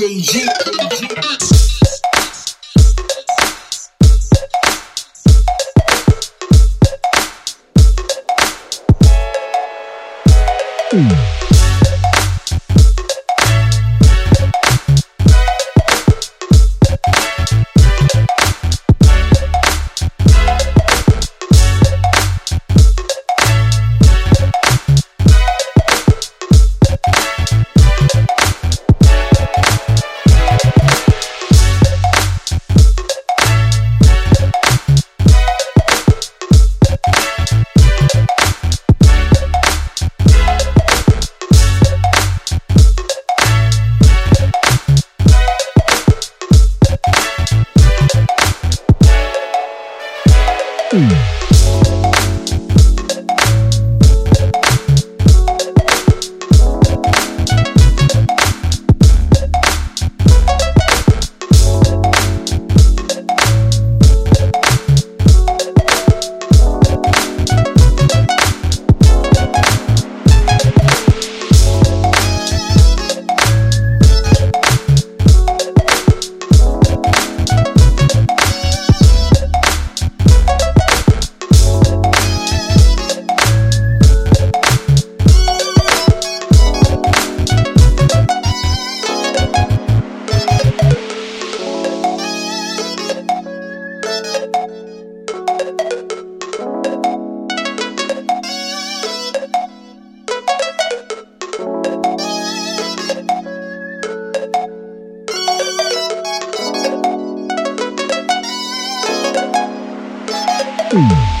JG. Mm. Mm.